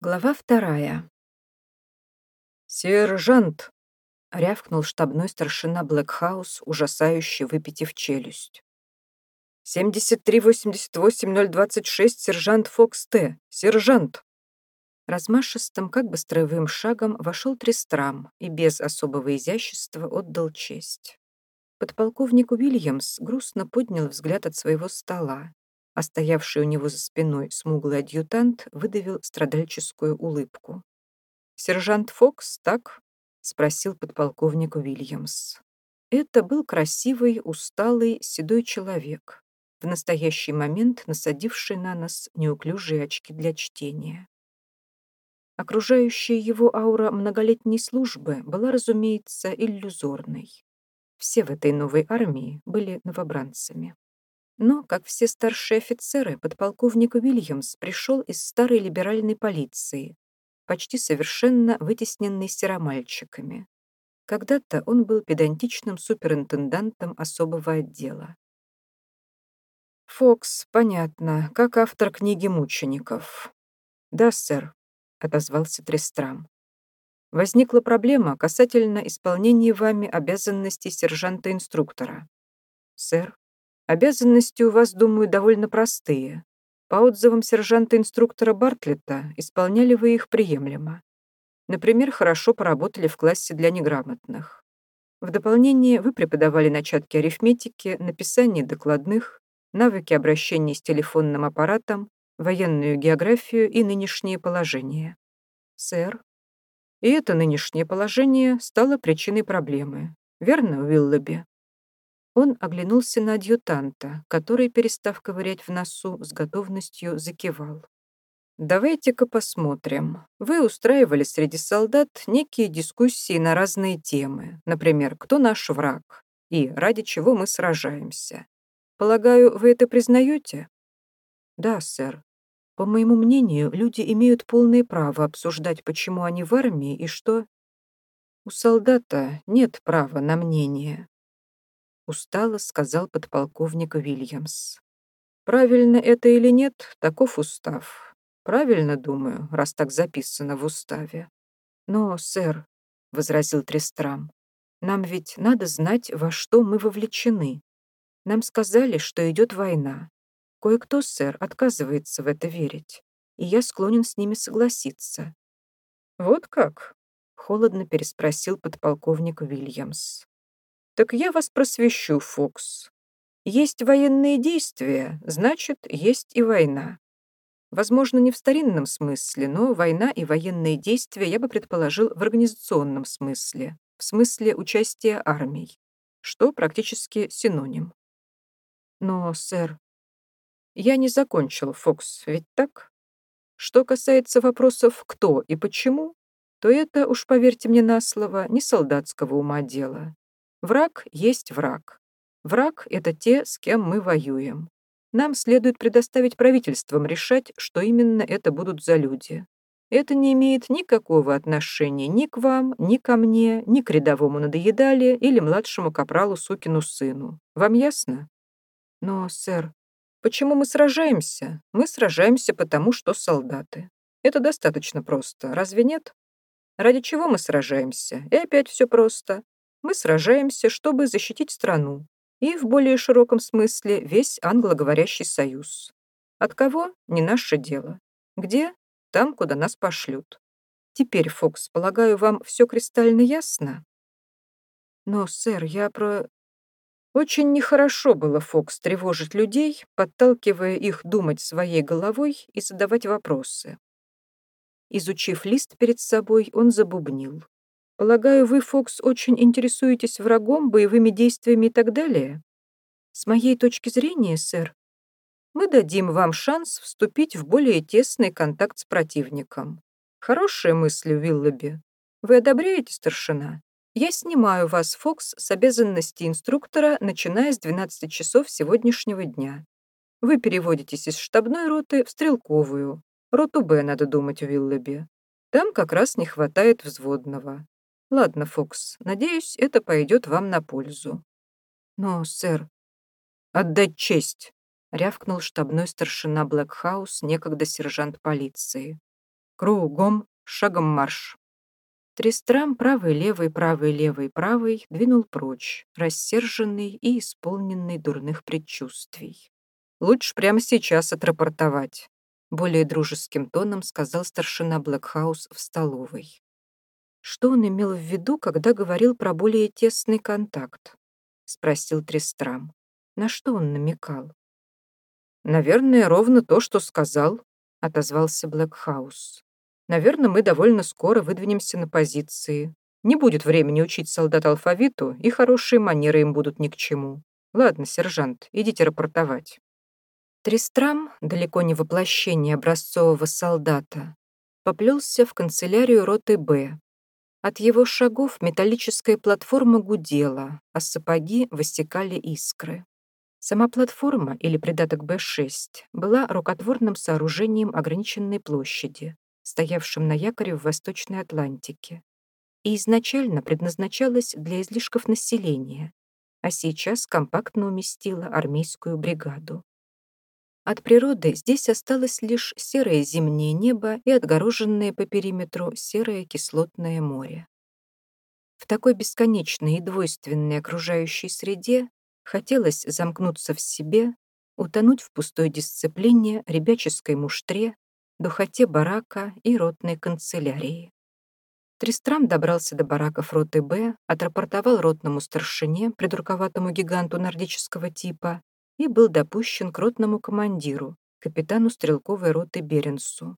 Глава вторая. «Сержант!» — рявкнул штабной старшина Блэкхаус, ужасающе выпятив челюсть. «73-88-026, сержант Фокс Т. Сержант!» Размашистым, как бы строевым шагом вошел Трестрам и без особого изящества отдал честь. Подполковник Уильямс грустно поднял взгляд от своего стола, а стоявший у него за спиной смуглый адъютант выдавил страдальческую улыбку. «Сержант Фокс, так?» — спросил подполковник Уильямс. Это был красивый, усталый, седой человек, в настоящий момент насадивший на нос неуклюжие очки для чтения. Окружающая его аура многолетней службы была, разумеется, иллюзорной. Все в этой новой армии были новобранцами. Но, как все старшие офицеры, подполковник Уильямс пришел из старой либеральной полиции, почти совершенно вытесненной серомальчиками. Когда-то он был педантичным суперинтендантом особого отдела. «Фокс, понятно, как автор книги мучеников». «Да, сэр», — отозвался Трестрам. «Возникла проблема касательно исполнения вами обязанностей сержанта-инструктора». «Сэр», Обязанности у вас, думаю, довольно простые. По отзывам сержанта-инструктора Бартлета, исполняли вы их приемлемо. Например, хорошо поработали в классе для неграмотных. В дополнение вы преподавали начатки арифметики, написание докладных, навыки обращения с телефонным аппаратом, военную географию и нынешнее положение. Сэр. И это нынешнее положение стало причиной проблемы. Верно, Уиллоби? Он оглянулся на адъютанта, который, перестав ковырять в носу, с готовностью закивал. «Давайте-ка посмотрим. Вы устраивали среди солдат некие дискуссии на разные темы, например, кто наш враг и ради чего мы сражаемся. Полагаю, вы это признаете?» «Да, сэр. По моему мнению, люди имеют полное право обсуждать, почему они в армии и что...» «У солдата нет права на мнение», устало сказал подполковник Уильямс. Правильно это или нет, таков устав. Правильно, думаю, раз так записано в уставе. Но, сэр, — возразил Трестрам, — нам ведь надо знать, во что мы вовлечены. Нам сказали, что идет война. Кое-кто, сэр, отказывается в это верить, и я склонен с ними согласиться. «Вот как?» — холодно переспросил подполковник Уильямс. Так я вас просвещу, Фокс. Есть военные действия, значит, есть и война. Возможно, не в старинном смысле, но война и военные действия я бы предположил в организационном смысле, в смысле участия армий, что практически синоним. Но, сэр, я не закончил, Фокс, ведь так? Что касается вопросов «кто» и «почему», то это, уж поверьте мне на слово, не солдатского ума дело. Враг есть враг. Враг — это те, с кем мы воюем. Нам следует предоставить правительствам решать, что именно это будут за люди. Это не имеет никакого отношения ни к вам, ни ко мне, ни к рядовому надоедале или младшему капралу сукину сыну. Вам ясно? Но, сэр, почему мы сражаемся? Мы сражаемся потому, что солдаты. Это достаточно просто, разве нет? Ради чего мы сражаемся? И опять все просто. Мы сражаемся, чтобы защитить страну и, в более широком смысле, весь англоговорящий союз. От кого — не наше дело. Где? Там, куда нас пошлют. Теперь, Фокс, полагаю, вам все кристально ясно? Но, сэр, я про... Очень нехорошо было, Фокс, тревожить людей, подталкивая их думать своей головой и задавать вопросы. Изучив лист перед собой, он забубнил. Полагаю, вы, Фокс, очень интересуетесь врагом, боевыми действиями и так далее? С моей точки зрения, сэр, мы дадим вам шанс вступить в более тесный контакт с противником. Хорошая мысль, Уиллоби. Вы одобряете, старшина? Я снимаю вас, Фокс, с обязанности инструктора, начиная с 12 часов сегодняшнего дня. Вы переводитесь из штабной роты в стрелковую. Роту Б, надо думать, Уиллоби. Там как раз не хватает взводного. Ладно, Фокс, надеюсь, это пойдет вам на пользу. Но, сэр, отдать честь, рявкнул штабной старшина Блэкхаус, некогда сержант полиции. Кругом, шагом марш!» Тристрам правый-левый, правый-левый, правый двинул прочь, рассерженный и исполненный дурных предчувствий. «Лучше прямо сейчас отрапортовать», — более дружеским тоном сказал старшина Блэкхаус в столовой. «Что он имел в виду, когда говорил про более тесный контакт?» — спросил Тристрам. «На что он намекал?» «Наверное, ровно то, что сказал», — отозвался Блэкхаус. «Наверное, мы довольно скоро выдвинемся на позиции. Не будет времени учить солдат алфавиту, и хорошие манеры им будут ни к чему. Ладно, сержант, идите рапортовать». Тристрам, далеко не воплощение образцового солдата, поплелся в канцелярию роты «Б». От его шагов металлическая платформа гудела, а сапоги высекали искры. Сама платформа, или придаток Б-6, была рукотворным сооружением ограниченной площади, стоявшим на якоре в Восточной Атлантике, и изначально предназначалась для излишков населения, а сейчас компактно уместила армейскую бригаду. От природы здесь осталось лишь серое зимнее небо и отгороженное по периметру серое кислотное море. В такой бесконечной и двойственной окружающей среде Хотелось замкнуться в себе, утонуть в пустой дисциплине, ребяческой муштре, духоте барака и ротной канцелярии. Тристрам добрался до бараков роты «Б», отрапортовал ротному старшине, придурковатому гиганту нордического типа, и был допущен к ротному командиру, капитану стрелковой роты Беренсу.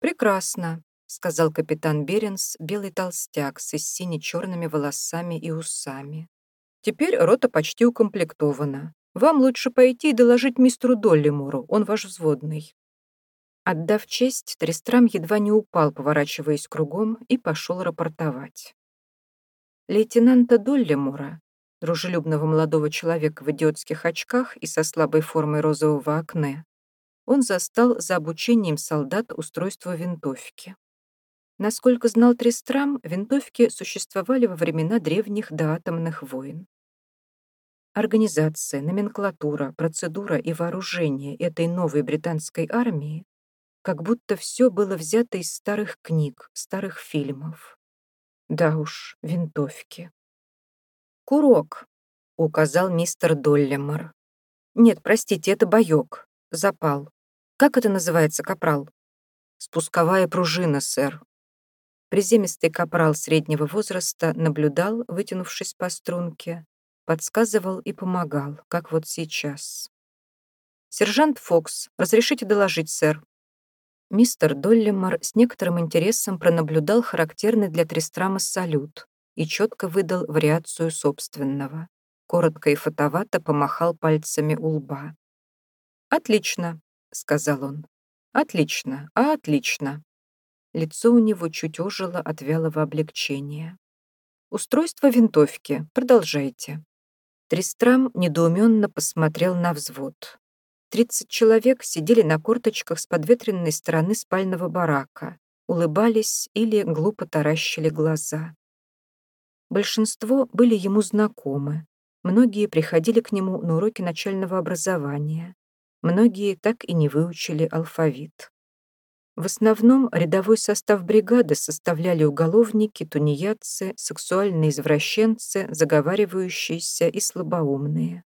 «Прекрасно», — сказал капитан Беренс, белый толстяк с сине-черными волосами и усами. Теперь рота почти укомплектована. Вам лучше пойти и доложить мистеру Доллимору, он ваш взводный». Отдав честь, Трестрам едва не упал, поворачиваясь кругом, и пошел рапортовать. Лейтенанта Доллимора, дружелюбного молодого человека в идиотских очках и со слабой формой розового акне, он застал за обучением солдат устройство винтовки. Насколько знал Тристрам, винтовки существовали во времена древних доатомных войн. Организация, номенклатура, процедура и вооружение этой новой британской армии как будто все было взято из старых книг, старых фильмов. Да уж, винтовки. «Курок», — указал мистер Доллемар. «Нет, простите, это боек. Запал. Как это называется, капрал?» «Спусковая пружина, сэр», Приземистый капрал среднего возраста наблюдал, вытянувшись по струнке, подсказывал и помогал, как вот сейчас. «Сержант Фокс, разрешите доложить, сэр?» Мистер Доллимор с некоторым интересом пронаблюдал характерный для Тристрама салют и четко выдал вариацию собственного. Коротко и фотовато помахал пальцами у лба. «Отлично», — сказал он. «Отлично, а отлично. Лицо у него чуть ожило от вялого облегчения. «Устройство винтовки. Продолжайте». Тристрам недоуменно посмотрел на взвод. Тридцать человек сидели на корточках с подветренной стороны спального барака, улыбались или глупо таращили глаза. Большинство были ему знакомы. Многие приходили к нему на уроки начального образования. Многие так и не выучили алфавит. В основном рядовой состав бригады составляли уголовники, тунеядцы, сексуальные извращенцы, заговаривающиеся и слабоумные.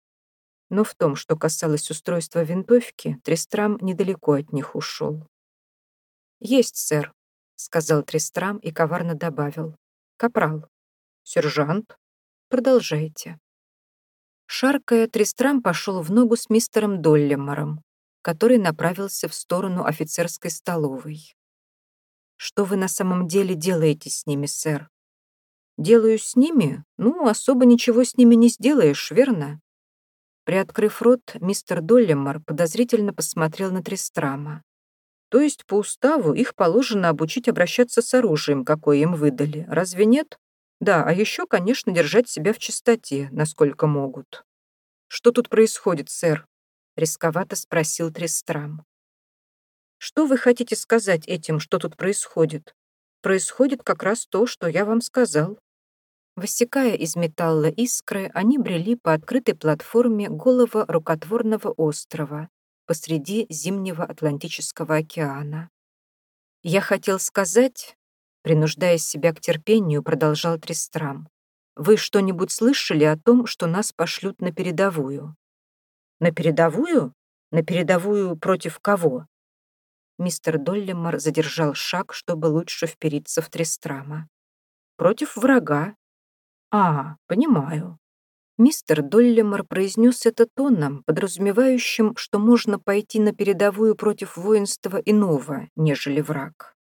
Но в том, что касалось устройства винтовки, Трестрам недалеко от них ушел. «Есть, сэр», — сказал Трестрам и коварно добавил. «Капрал». «Сержант». «Продолжайте». Шаркая, Трестрам пошел в ногу с мистером Доллемором, который направился в сторону офицерской столовой. «Что вы на самом деле делаете с ними, сэр?» «Делаю с ними? Ну, особо ничего с ними не сделаешь, верно?» Приоткрыв рот, мистер Доллимор подозрительно посмотрел на Тристрама. «То есть по уставу их положено обучить обращаться с оружием, какое им выдали, разве нет? Да, а еще, конечно, держать себя в чистоте, насколько могут». «Что тут происходит, сэр?» рисковато спросил Тристрам. «Что вы хотите сказать этим, что тут происходит? Происходит как раз то, что я вам сказал». Высекая из металла искры, они брели по открытой платформе голого рукотворного острова посреди зимнего Атлантического океана. Я хотел сказать, принуждая себя к терпению, продолжал Тристрам. Вы что-нибудь слышали о том, что нас пошлют на передовую? На передовую? На передовую против кого? Мистер Доллимор задержал шаг, чтобы лучше впериться в Тристрама. Против врага. А, понимаю. Мистер Доллимор произнес это тоном, подразумевающим, что можно пойти на передовую против воинства иного, нежели враг.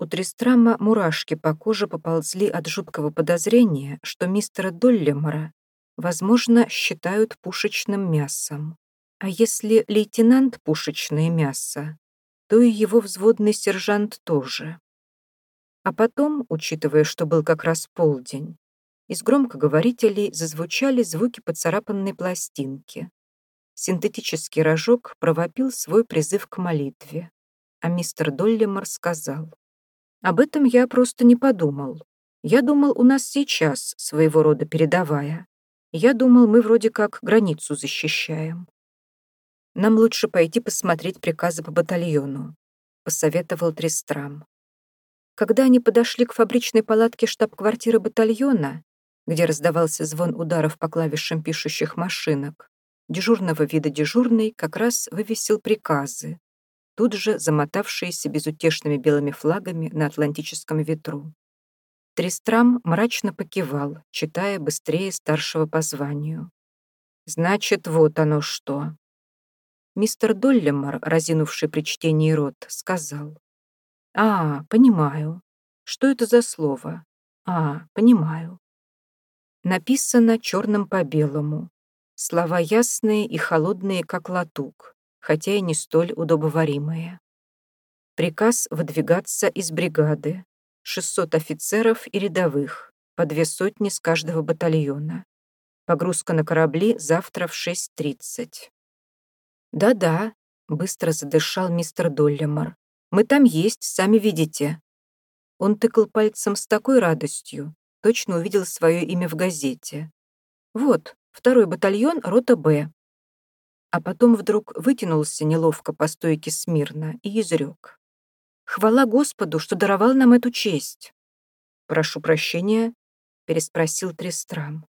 У Тристрама мурашки по коже поползли от жуткого подозрения, что мистера Доллимора, возможно, считают пушечным мясом. А если лейтенант пушечное мясо, то и его взводный сержант тоже. А потом, учитывая, что был как раз полдень, из громкоговорителей зазвучали звуки поцарапанной пластинки. Синтетический рожок провопил свой призыв к молитве, а мистер Доллимор сказал, «Об этом я просто не подумал. Я думал, у нас сейчас своего рода передовая. Я думал, мы вроде как границу защищаем. Нам лучше пойти посмотреть приказы по батальону», — посоветовал Тристрам. Когда они подошли к фабричной палатке штаб-квартиры батальона, где раздавался звон ударов по клавишам пишущих машинок. Дежурного вида дежурный как раз вывесил приказы, тут же замотавшиеся безутешными белыми флагами на атлантическом ветру. Тристрам мрачно покивал, читая быстрее старшего по званию. «Значит, вот оно что». Мистер Доллемар, разинувший при чтении рот, сказал. «А, понимаю. Что это за слово? А, понимаю. Написано черным по белому. Слова ясные и холодные, как латук, хотя и не столь удобоваримые. Приказ выдвигаться из бригады. 600 офицеров и рядовых, по две сотни с каждого батальона. Погрузка на корабли завтра в 6.30. «Да-да», — быстро задышал мистер Доллемар. «Мы там есть, сами видите». Он тыкал пальцем с такой радостью, точно увидел свое имя в газете. Вот, второй батальон, рота «Б». А потом вдруг вытянулся неловко по стойке смирно и изрек. «Хвала Господу, что даровал нам эту честь!» «Прошу прощения», — переспросил Трестрам.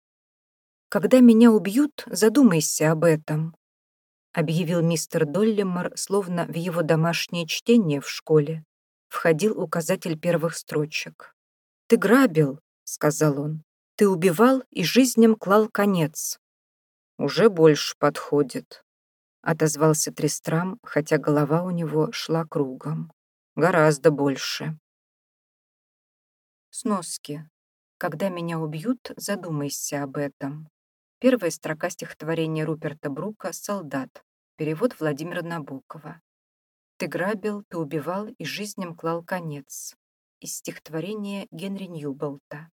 «Когда меня убьют, задумайся об этом», — объявил мистер Доллимор, словно в его домашнее чтение в школе входил указатель первых строчек. «Ты грабил, — сказал он. «Ты убивал и жизням клал конец». «Уже больше подходит», — отозвался Тристрам, хотя голова у него шла кругом. «Гораздо больше». Сноски. «Когда меня убьют, задумайся об этом». Первая строка стихотворения Руперта Брука «Солдат». Перевод Владимира Набокова. «Ты грабил, ты убивал и жизням клал конец» из стихотворения Генри Ньюболта.